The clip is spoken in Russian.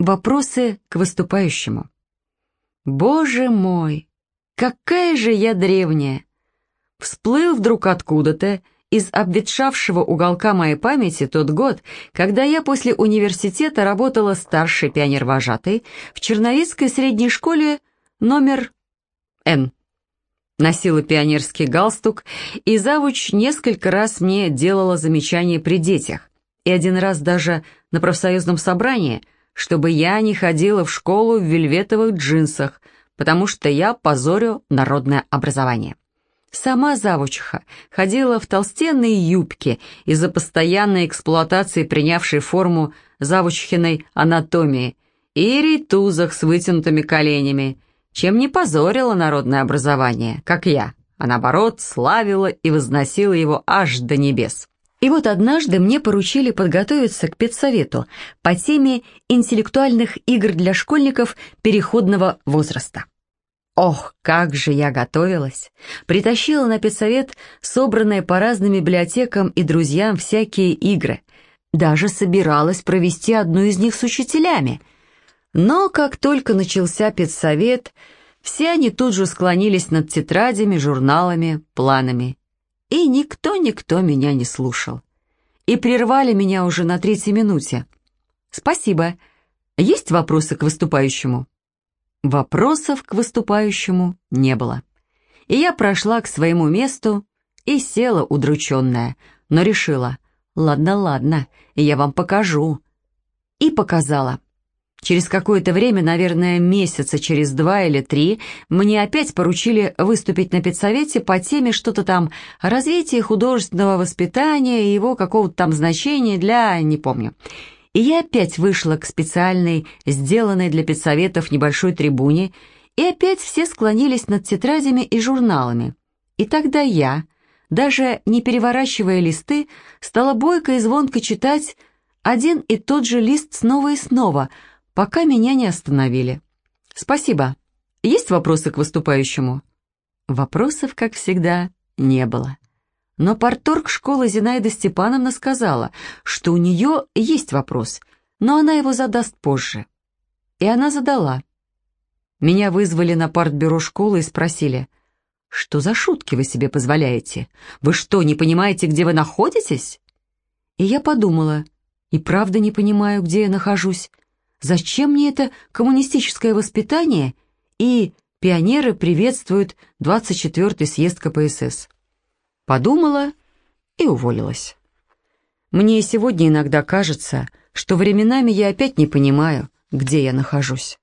Вопросы к выступающему. Боже мой, какая же я древняя! Всплыл вдруг откуда-то из обветшавшего уголка моей памяти тот год, когда я после университета работала старшей пионервожатой в Черновицкой средней школе номер Н. Носила пионерский галстук, и завуч несколько раз мне делала замечания при детях, и один раз даже на профсоюзном собрании – чтобы я не ходила в школу в вельветовых джинсах, потому что я позорю народное образование. Сама завучиха ходила в толстенные юбки из-за постоянной эксплуатации, принявшей форму завучихиной анатомии, и рейтузах с вытянутыми коленями, чем не позорила народное образование, как я, а наоборот славила и возносила его аж до небес. И вот однажды мне поручили подготовиться к педсовету по теме интеллектуальных игр для школьников переходного возраста. Ох, как же я готовилась! Притащила на педсовет собранные по разным библиотекам и друзьям всякие игры. Даже собиралась провести одну из них с учителями. Но как только начался педсовет, все они тут же склонились над тетрадями, журналами, планами и никто-никто меня не слушал. И прервали меня уже на третьей минуте. «Спасибо. Есть вопросы к выступающему?» Вопросов к выступающему не было. И я прошла к своему месту и села удрученная, но решила, ладно, ладно, я вам покажу. И показала. Через какое-то время, наверное, месяца через два или три, мне опять поручили выступить на педсовете по теме что-то там развитие художественного воспитания и его какого-то там значения для... не помню. И я опять вышла к специальной, сделанной для педсоветов небольшой трибуне, и опять все склонились над тетрадями и журналами. И тогда я, даже не переворачивая листы, стала бойко и звонко читать один и тот же лист снова и снова — пока меня не остановили. «Спасибо. Есть вопросы к выступающему?» Вопросов, как всегда, не было. Но порторг школы Зинаида Степановна сказала, что у нее есть вопрос, но она его задаст позже. И она задала. Меня вызвали на партбюро школы и спросили, «Что за шутки вы себе позволяете? Вы что, не понимаете, где вы находитесь?» И я подумала, и правда не понимаю, где я нахожусь. Зачем мне это коммунистическое воспитание и пионеры приветствуют 24-й съезд КПСС? Подумала и уволилась. Мне сегодня иногда кажется, что временами я опять не понимаю, где я нахожусь.